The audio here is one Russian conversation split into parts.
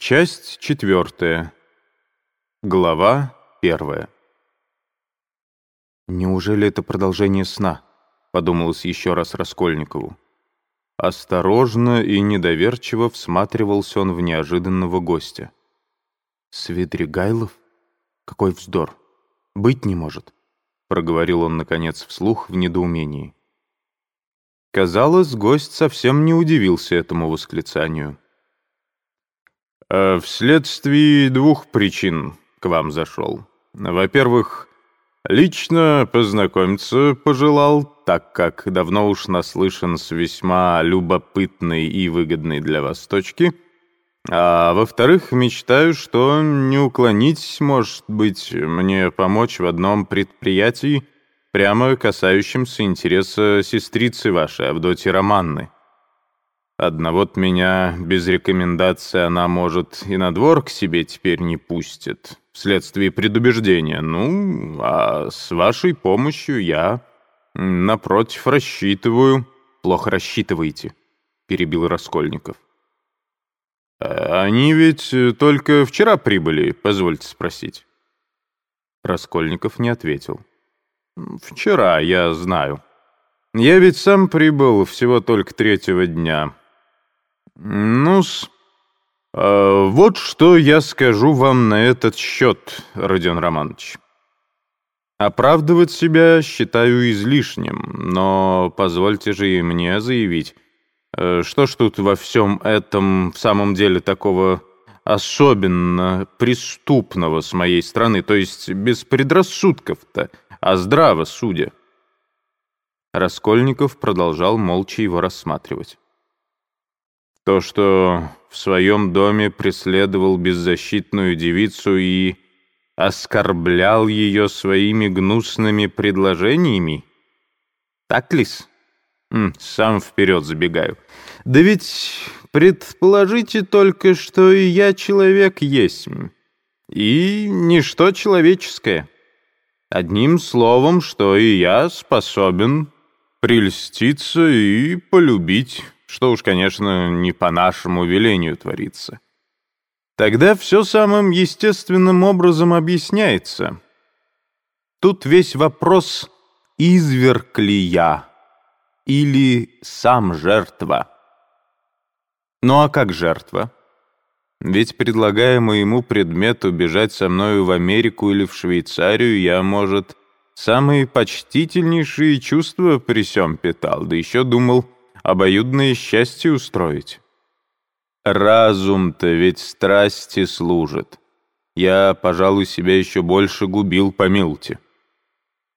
Часть четвертая. Глава первая. «Неужели это продолжение сна?» — подумалось еще раз Раскольникову. Осторожно и недоверчиво всматривался он в неожиданного гостя. «Свидригайлов? Какой вздор! Быть не может!» — проговорил он, наконец, вслух в недоумении. Казалось, гость совсем не удивился этому восклицанию. «Э, «Вследствие двух причин к вам зашел. Во-первых, лично познакомиться пожелал, так как давно уж наслышан с весьма любопытной и выгодной для вас точки. А во-вторых, мечтаю, что не уклонить, может быть, мне помочь в одном предприятии, прямо касающемся интереса сестрицы вашей, Авдотьи Романны». Одного-то меня без рекомендации она, может, и на двор к себе теперь не пустит, вследствие предубеждения. Ну, а с вашей помощью я, напротив, рассчитываю. Плохо рассчитываете, перебил Раскольников. «А «Они ведь только вчера прибыли, позвольте спросить». Раскольников не ответил. «Вчера, я знаю. Я ведь сам прибыл всего только третьего дня. Ну-с, э, вот что я скажу вам на этот счет, Родион Романович. Оправдывать себя считаю излишним, но позвольте же и мне заявить, э, что ж тут во всем этом в самом деле такого особенно преступного с моей стороны, то есть без предрассудков-то, а здраво судя. Раскольников продолжал молча его рассматривать. То, что в своем доме преследовал беззащитную девицу и оскорблял ее своими гнусными предложениями? Так ли-с? Сам вперед забегаю. Да ведь предположите только, что и я человек есть, и ничто человеческое. Одним словом, что и я способен прельститься и полюбить что уж, конечно, не по нашему велению творится. Тогда все самым естественным образом объясняется. Тут весь вопрос, изверг ли я или сам жертва. Ну а как жертва? Ведь, предлагая моему предмету бежать со мною в Америку или в Швейцарию, я, может, самые почтительнейшие чувства при сём питал, да еще думал — обоюдное счастье устроить. Разум-то ведь страсти служит. Я, пожалуй, себя еще больше губил, помилуйте.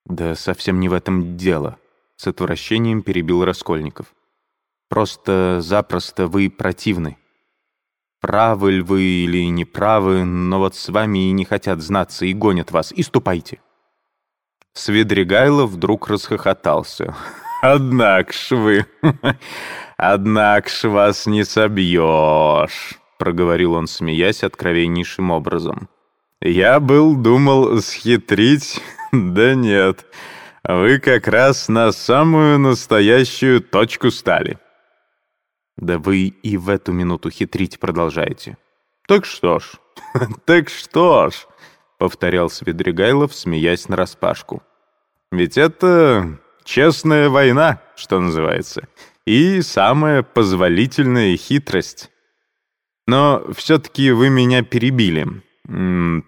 Да совсем не в этом дело, с отвращением перебил Раскольников. Просто-запросто вы противны. Правы ли вы или не правы, но вот с вами и не хотят знаться, и гонят вас, и ступайте. Свидригайлов вдруг расхохотался. «Однако ж вы, однако ж вас не собьешь», — проговорил он, смеясь откровеннейшим образом. «Я был думал схитрить, да нет, вы как раз на самую настоящую точку стали». «Да вы и в эту минуту хитрить продолжаете». «Так что ж, так что ж», — повторял Свидригайлов, смеясь нараспашку. «Ведь это Честная война, что называется. И самая позволительная хитрость. Но все-таки вы меня перебили.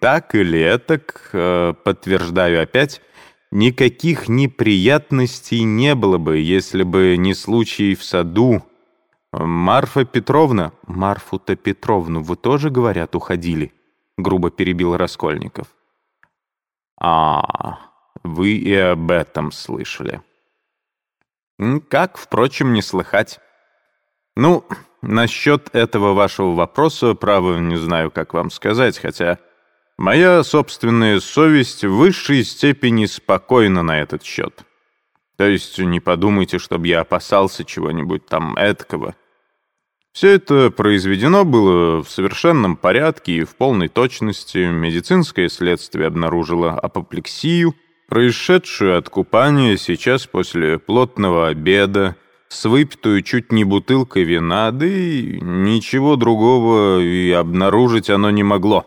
Так или этак, э, подтверждаю опять, никаких неприятностей не было бы, если бы не случай в саду. Марфа Петровна... Марфу-то Петровну вы тоже, говорят, уходили? Грубо перебил Раскольников. А, вы и об этом слышали. Как, впрочем, не слыхать. Ну, насчет этого вашего вопроса, право, не знаю, как вам сказать, хотя моя собственная совесть в высшей степени спокойна на этот счет. То есть не подумайте, чтобы я опасался чего-нибудь там эткого. Все это произведено было в совершенном порядке и в полной точности. Медицинское следствие обнаружило апоплексию — происшедшую от купания сейчас после плотного обеда, с выпитую чуть не бутылкой вина, да и ничего другого и обнаружить оно не могло.